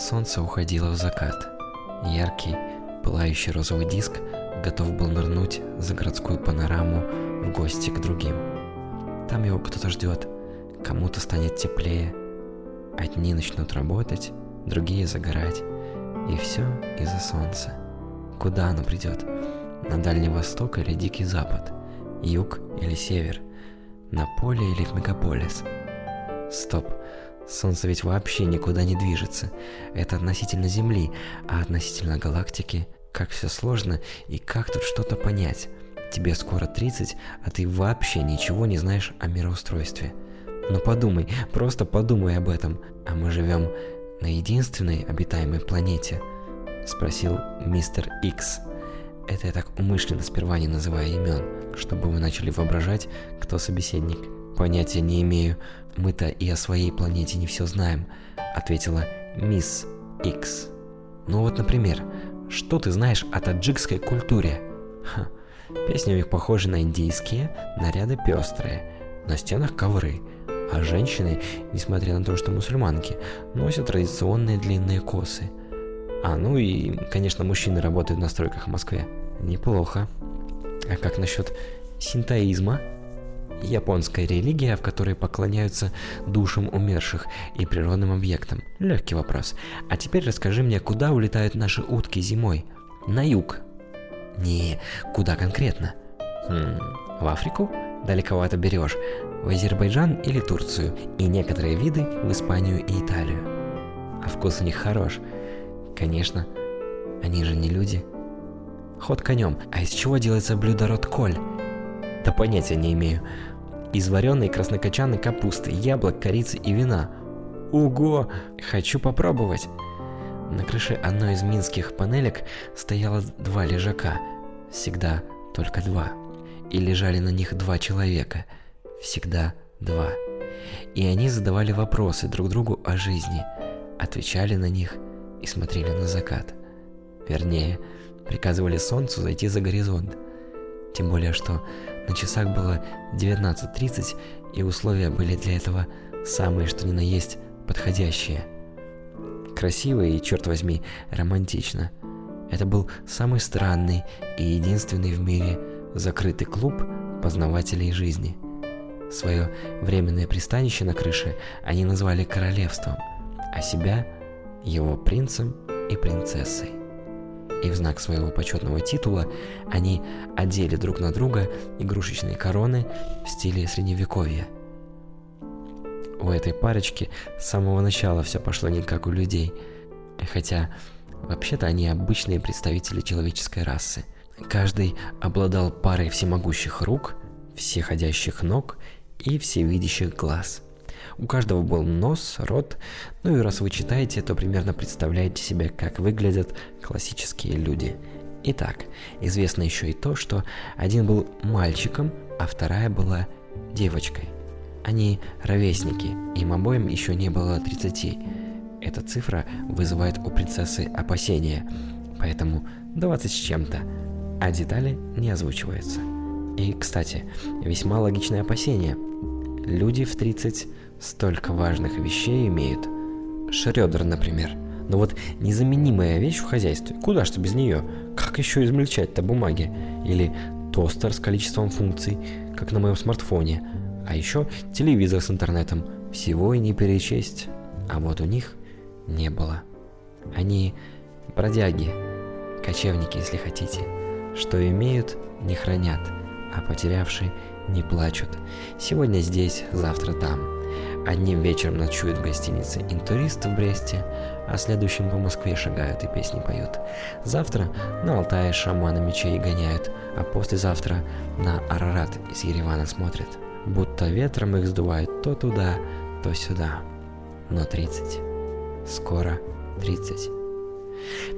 Солнце уходило в закат. Яркий, пылающий розовый диск готов был нырнуть за городскую панораму в гости к другим. Там его кто-то ждет, кому-то станет теплее. Одни начнут работать, другие загорать. И все из-за солнца. Куда оно придет? На Дальний Восток или Дикий Запад? Юг или Север? На поле или в мегаполис? Стоп. Солнце ведь вообще никуда не движется. Это относительно Земли, а относительно галактики как все сложно и как тут что-то понять. Тебе скоро 30, а ты вообще ничего не знаешь о мироустройстве. Но подумай, просто подумай об этом. А мы живем на единственной обитаемой планете? Спросил мистер Икс. Это я так умышленно сперва не называя имен, чтобы вы начали воображать, кто собеседник. Понятия не имею, мы-то и о своей планете не все знаем, ответила мисс Икс. Ну вот, например, что ты знаешь о таджикской культуре? Ха, песни у них похожи на индийские, наряды пестрые, на стенах ковры, а женщины, несмотря на то, что мусульманки, носят традиционные длинные косы. А, ну и, конечно, мужчины работают на стройках в Москве. Неплохо. А как насчет синтоизма? Японская религия, в которой поклоняются душам умерших и природным объектам. Легкий вопрос. А теперь расскажи мне, куда улетают наши утки зимой? На юг. Не, куда конкретно? Хм, в Африку? Далековато берешь. В Азербайджан или Турцию. И некоторые виды в Испанию и Италию. А вкус у них хорош. Конечно, они же не люди. Ход конем. А из чего делается блюдо ротколь? Да понятия не имею из вареной краснокочанной капусты, яблок, корицы и вина. Ого! Хочу попробовать! На крыше одной из минских панелек стояло два лежака. Всегда только два. И лежали на них два человека. Всегда два. И они задавали вопросы друг другу о жизни, отвечали на них и смотрели на закат. Вернее, приказывали солнцу зайти за горизонт. Тем более, что на часах было 19.30, и условия были для этого самые что ни на есть подходящие. Красиво и, черт возьми, романтично. Это был самый странный и единственный в мире закрытый клуб познавателей жизни. Свое временное пристанище на крыше они назвали королевством, а себя его принцем и принцессой и в знак своего почетного титула они одели друг на друга игрушечные короны в стиле средневековья. У этой парочки с самого начала все пошло не как у людей, хотя вообще-то они обычные представители человеческой расы. Каждый обладал парой всемогущих рук, всеходящих ног и всевидящих глаз – у каждого был нос, рот, ну и раз вы читаете, то примерно представляете себе, как выглядят классические люди. Итак, известно еще и то, что один был мальчиком, а вторая была девочкой. Они ровесники, им обоим еще не было 30. Эта цифра вызывает у принцессы опасения, поэтому 20 с чем-то, а детали не озвучиваются. И, кстати, весьма логичное опасение. Люди в 30 столько важных вещей имеют. Шредер, например. Но вот незаменимая вещь в хозяйстве. Куда что без нее? Как еще измельчать-то бумаги? Или тостер с количеством функций, как на моем смартфоне. А еще телевизор с интернетом. Всего и не перечесть. А вот у них не было. Они бродяги, кочевники, если хотите. Что имеют, не хранят, а потерявшие не плачут. Сегодня здесь, завтра там. Одним вечером ночуют в гостинице «Интурист» в Бресте, а следующим по Москве шагают и песни поют. Завтра на Алтае шамана мечей гоняют, а послезавтра на Арарат из Еревана смотрят. Будто ветром их сдувает то туда, то сюда. Но 30. Скоро 30.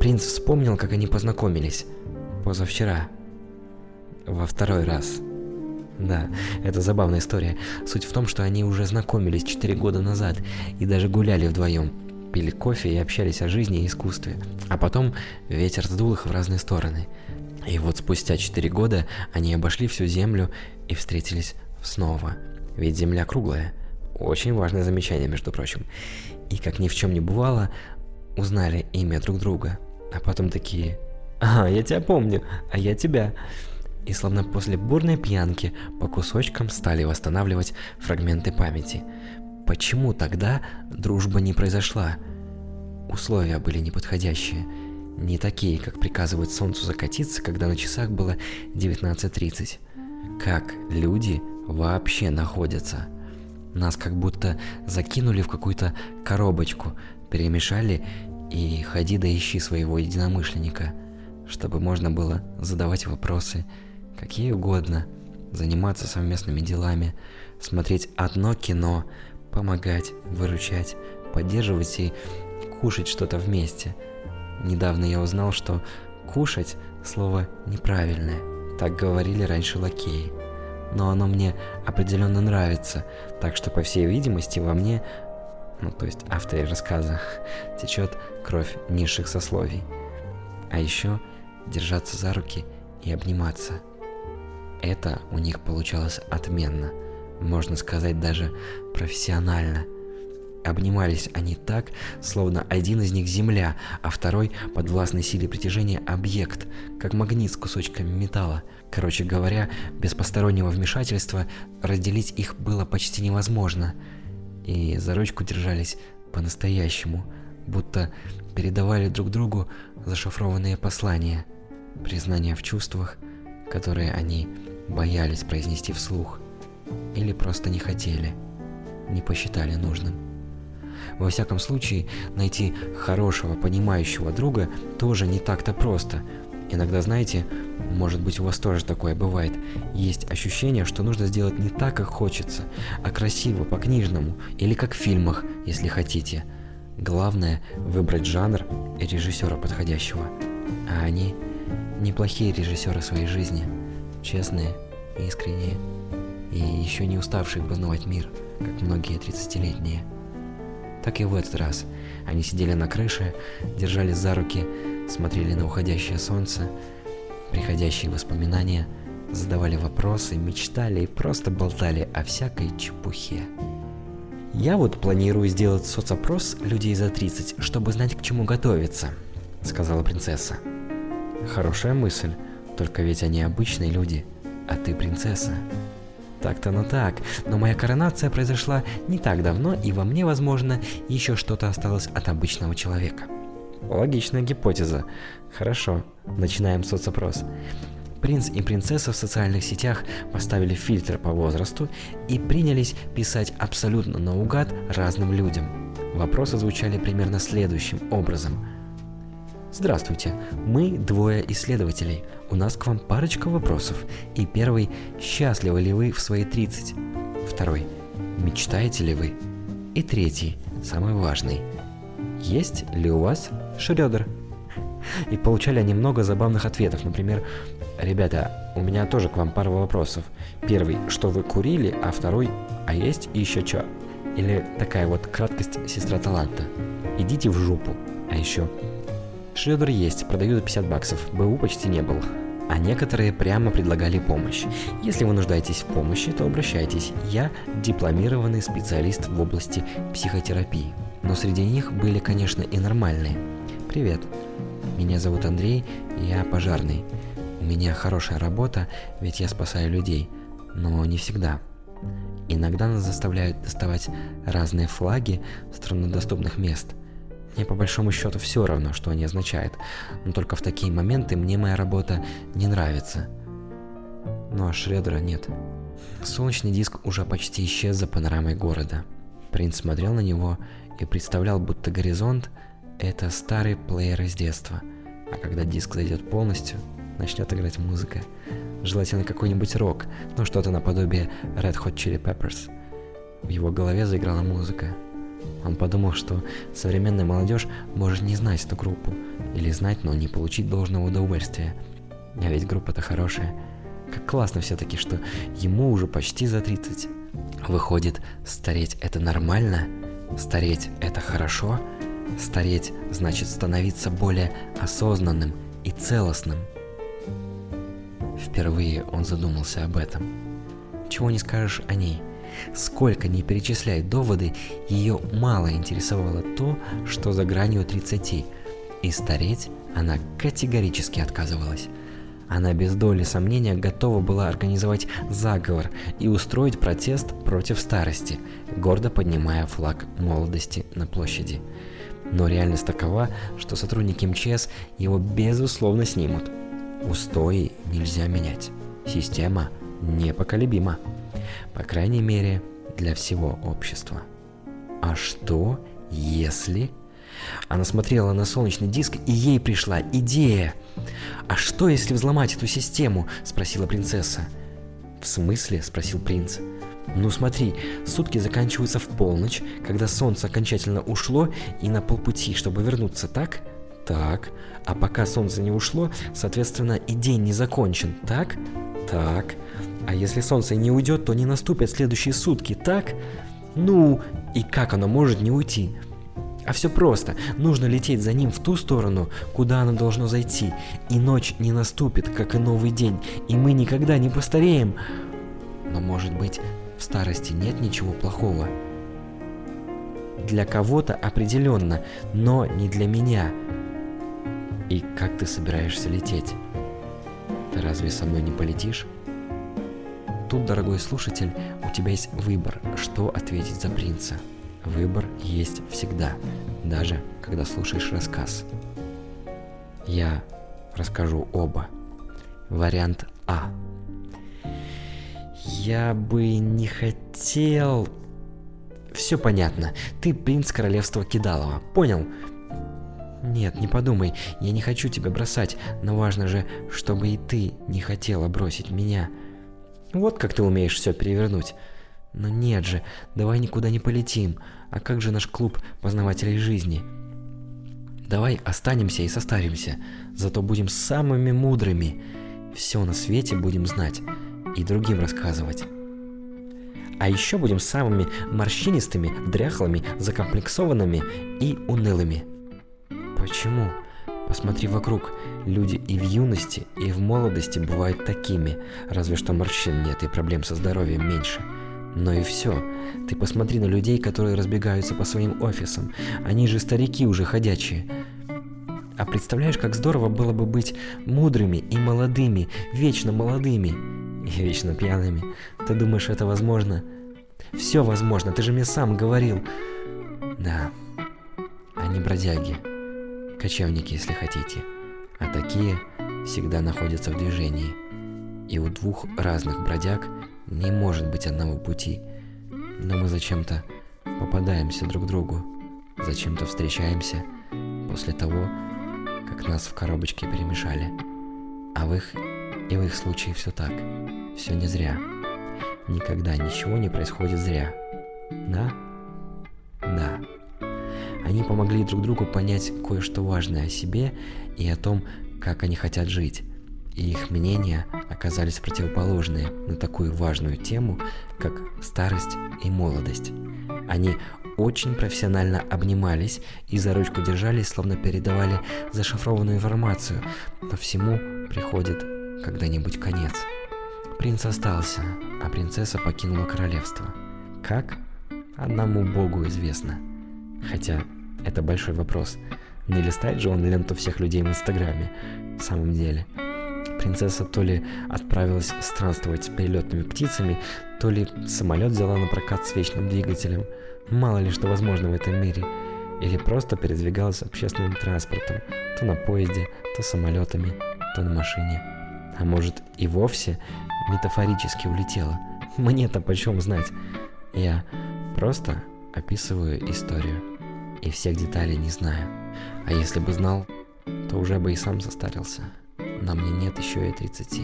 Принц вспомнил, как они познакомились. Позавчера. Во второй раз. Да, это забавная история. Суть в том, что они уже знакомились 4 года назад и даже гуляли вдвоем, пили кофе и общались о жизни и искусстве. А потом ветер сдул их в разные стороны. И вот спустя 4 года они обошли всю Землю и встретились снова. Ведь Земля круглая. Очень важное замечание, между прочим. И как ни в чем не бывало, узнали имя друг друга, а потом такие «Ага, я тебя помню, а я тебя». И словно после бурной пьянки по кусочкам стали восстанавливать фрагменты памяти. Почему тогда дружба не произошла? Условия были неподходящие. Не такие, как приказывают солнцу закатиться, когда на часах было 19.30. Как люди вообще находятся? Нас как будто закинули в какую-то коробочку, перемешали и ходи да ищи своего единомышленника, чтобы можно было задавать вопросы, какие угодно, заниматься совместными делами, смотреть одно кино, помогать, выручать, поддерживать и кушать что-то вместе. Недавно я узнал, что «кушать» — слово неправильное. Так говорили раньше лакеи. Но оно мне определенно нравится, так что, по всей видимости, во мне, ну то есть авторе рассказа, течет кровь низших сословий. А еще держаться за руки и обниматься. Это у них получалось отменно, можно сказать даже профессионально – Обнимались они так, словно один из них земля, а второй под властной силой притяжения объект, как магнит с кусочками металла. Короче говоря, без постороннего вмешательства разделить их было почти невозможно. И за ручку держались по-настоящему, будто передавали друг другу зашифрованные послания, признания в чувствах, которые они боялись произнести вслух, или просто не хотели, не посчитали нужным. Во всяком случае, найти хорошего, понимающего друга тоже не так-то просто. Иногда, знаете, может быть у вас тоже такое бывает, есть ощущение, что нужно сделать не так, как хочется, а красиво, по-книжному, или как в фильмах, если хотите. Главное – выбрать жанр и режиссера подходящего. А они – неплохие режиссеры своей жизни, честные, искренние и еще не уставшие познавать мир, как многие 30-летние так и в этот раз. Они сидели на крыше, держались за руки, смотрели на уходящее солнце, приходящие воспоминания, задавали вопросы, мечтали и просто болтали о всякой чепухе. «Я вот планирую сделать соцопрос людей за 30, чтобы знать, к чему готовиться», — сказала принцесса. «Хорошая мысль, только ведь они обычные люди, а ты принцесса», так-то ну так, но моя коронация произошла не так давно, и во мне, возможно, еще что-то осталось от обычного человека. Логичная гипотеза. Хорошо, начинаем соцопрос. Принц и принцесса в социальных сетях поставили фильтр по возрасту и принялись писать абсолютно наугад разным людям. Вопросы звучали примерно следующим образом. Здравствуйте, мы двое исследователей – у нас к вам парочка вопросов. И первый – счастливы ли вы в свои 30? Второй – мечтаете ли вы? И третий, самый важный – есть ли у вас Шрёдер? И получали они много забавных ответов. Например, ребята, у меня тоже к вам пара вопросов. Первый, что вы курили, а второй, а есть еще что? Или такая вот краткость сестра таланта. Идите в жопу. А еще, Шредер есть, продают за 50 баксов, БУ почти не было. А некоторые прямо предлагали помощь. Если вы нуждаетесь в помощи, то обращайтесь. Я дипломированный специалист в области психотерапии. Но среди них были, конечно, и нормальные. Привет. Меня зовут Андрей, я пожарный. У меня хорошая работа, ведь я спасаю людей. Но не всегда. Иногда нас заставляют доставать разные флаги с труднодоступных мест – мне по большому счету все равно, что они означают, но только в такие моменты мне моя работа не нравится. Ну а Шредера нет. Солнечный диск уже почти исчез за панорамой города. Принц смотрел на него и представлял, будто горизонт — это старый плеер из детства. А когда диск зайдет полностью, начнет играть музыка. Желательно какой-нибудь рок, ну что-то наподобие Red Hot Chili Peppers. В его голове заиграла музыка — он подумал, что современная молодежь может не знать эту группу, или знать, но не получить должного удовольствия. А ведь группа-то хорошая. Как классно все-таки, что ему уже почти за 30. Выходит, стареть это нормально? Стареть это хорошо? Стареть значит становиться более осознанным и целостным. Впервые он задумался об этом. Чего не скажешь о ней – Сколько не перечисляй доводы, ее мало интересовало то, что за гранью 30, и стареть она категорически отказывалась. Она без доли сомнения готова была организовать заговор и устроить протест против старости, гордо поднимая флаг молодости на площади. Но реальность такова, что сотрудники МЧС его безусловно снимут. Устои нельзя менять. Система непоколебима. По крайней мере, для всего общества. А что, если... Она смотрела на солнечный диск, и ей пришла идея. «А что, если взломать эту систему?» – спросила принцесса. «В смысле?» – спросил принц. Ну смотри, сутки заканчиваются в полночь, когда солнце окончательно ушло и на полпути, чтобы вернуться, так? Так. А пока солнце не ушло, соответственно, и день не закончен, так? Так. А если солнце не уйдет, то не наступят следующие сутки, так? Ну, и как оно может не уйти? А все просто. Нужно лететь за ним в ту сторону, куда оно должно зайти. И ночь не наступит, как и новый день. И мы никогда не постареем. Но может быть, в старости нет ничего плохого. Для кого-то определенно, но не для меня. И как ты собираешься лететь? Ты разве со мной не полетишь? Тут, дорогой слушатель, у тебя есть выбор, что ответить за принца. Выбор есть всегда, даже когда слушаешь рассказ. Я расскажу оба. Вариант А. Я бы не хотел... Все понятно. Ты принц королевства Кидалова. Понял? Нет, не подумай, я не хочу тебя бросать, но важно же, чтобы и ты не хотела бросить меня. Вот как ты умеешь все перевернуть. Но нет же, давай никуда не полетим. А как же наш клуб познавателей жизни? Давай останемся и состаримся, зато будем самыми мудрыми. Все на свете будем знать и другим рассказывать. А еще будем самыми морщинистыми, дряхлыми, закомплексованными и унылыми. Почему? Посмотри вокруг. Люди и в юности, и в молодости бывают такими, разве что морщин нет и проблем со здоровьем меньше. Но и все. Ты посмотри на людей, которые разбегаются по своим офисам. Они же старики уже ходячие. А представляешь, как здорово было бы быть мудрыми и молодыми, вечно молодыми и вечно пьяными. Ты думаешь, это возможно? Все возможно, ты же мне сам говорил. Да, они бродяги, кочевники, если хотите. А такие всегда находятся в движении. И у двух разных бродяг не может быть одного пути. Но мы зачем-то попадаемся друг другу, зачем-то встречаемся после того, как нас в коробочке перемешали. А в их и в их случае все так. Все не зря. Никогда ничего не происходит зря. Да? Они помогли друг другу понять кое-что важное о себе и о том, как они хотят жить. И их мнения оказались противоположные на такую важную тему, как старость и молодость. Они очень профессионально обнимались и за ручку держались, словно передавали зашифрованную информацию, но всему приходит когда-нибудь конец. Принц остался, а принцесса покинула королевство. Как? Одному богу известно. Хотя, это большой вопрос. Не листает же он ленту всех людей в Инстаграме? В самом деле. Принцесса то ли отправилась странствовать с перелетными птицами, то ли самолет взяла на прокат с вечным двигателем. Мало ли что возможно в этом мире. Или просто передвигалась общественным транспортом, то на поезде, то самолетами, то на машине. А может и вовсе метафорически улетела. Мне-то почем знать? Я просто описываю историю. И всех деталей не знаю. А если бы знал, то уже бы и сам состарился. На мне нет еще и 30.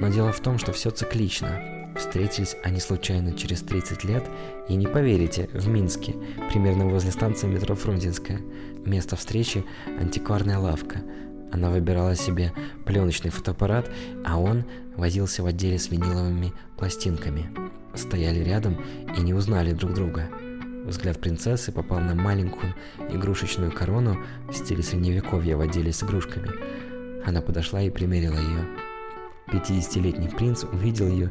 Но дело в том, что все циклично. Встретились они случайно через 30 лет, и не поверите, в Минске, примерно возле станции метро Фрунзенская. Место встречи – антикварная лавка – она выбирала себе пленочный фотоаппарат, а он возился в отделе с виниловыми пластинками. Стояли рядом и не узнали друг друга. Взгляд принцессы попал на маленькую игрушечную корону в стиле средневековья в отделе с игрушками. Она подошла и примерила ее. 50-летний принц увидел ее,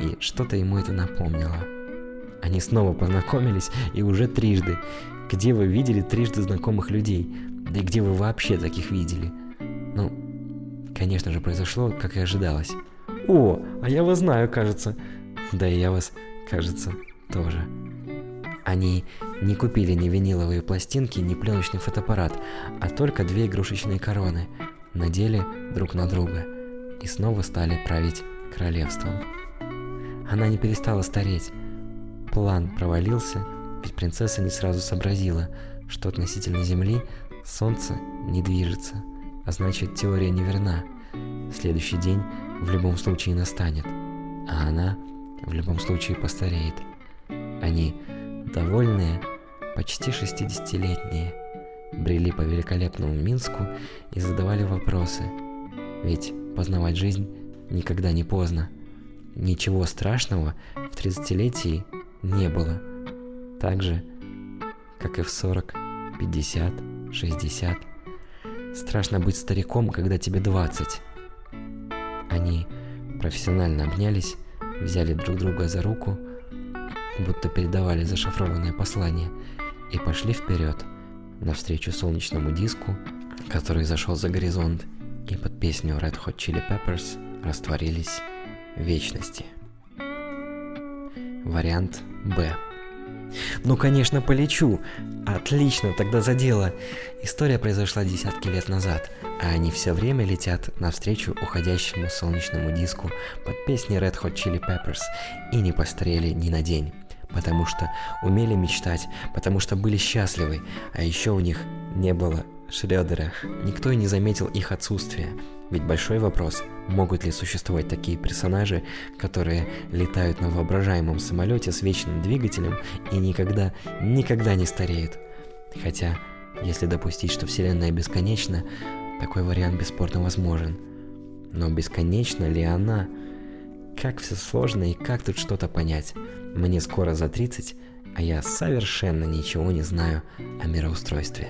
и что-то ему это напомнило. Они снова познакомились, и уже трижды. Где вы видели трижды знакомых людей? Да и где вы вообще таких видели? Ну, конечно же, произошло, как и ожидалось. О, а я вас знаю, кажется. Да и я вас, кажется, тоже. Они не купили ни виниловые пластинки, ни пленочный фотоаппарат, а только две игрушечные короны, надели друг на друга и снова стали править королевством. Она не перестала стареть. План провалился, ведь принцесса не сразу сообразила, что относительно Земли Солнце не движется, а значит теория неверна. Следующий день в любом случае настанет, а она в любом случае постареет. Они довольные, почти 60-летние, брели по великолепному Минску и задавали вопросы. Ведь познавать жизнь никогда не поздно. Ничего страшного в 30-летии не было. Так же, как и в 40, 50, 60. Страшно быть стариком, когда тебе 20. Они профессионально обнялись, взяли друг друга за руку, будто передавали зашифрованное послание, и пошли вперед, навстречу солнечному диску, который зашел за горизонт, и под песню Red Hot Chili Peppers растворились в вечности. Вариант Б. Ну, конечно, полечу. Отлично, тогда за дело. История произошла десятки лет назад, а они все время летят навстречу уходящему солнечному диску под песни Red Hot Chili Peppers и не постарели ни на день потому что умели мечтать, потому что были счастливы, а еще у них не было Шрёдера. Никто и не заметил их отсутствия. Ведь большой вопрос, могут ли существовать такие персонажи, которые летают на воображаемом самолете с вечным двигателем и никогда, никогда не стареют. Хотя, если допустить, что Вселенная бесконечна, такой вариант бесспорно возможен. Но бесконечна ли она? Как все сложно и как тут что-то понять? Мне скоро за 30, а я совершенно ничего не знаю о мироустройстве.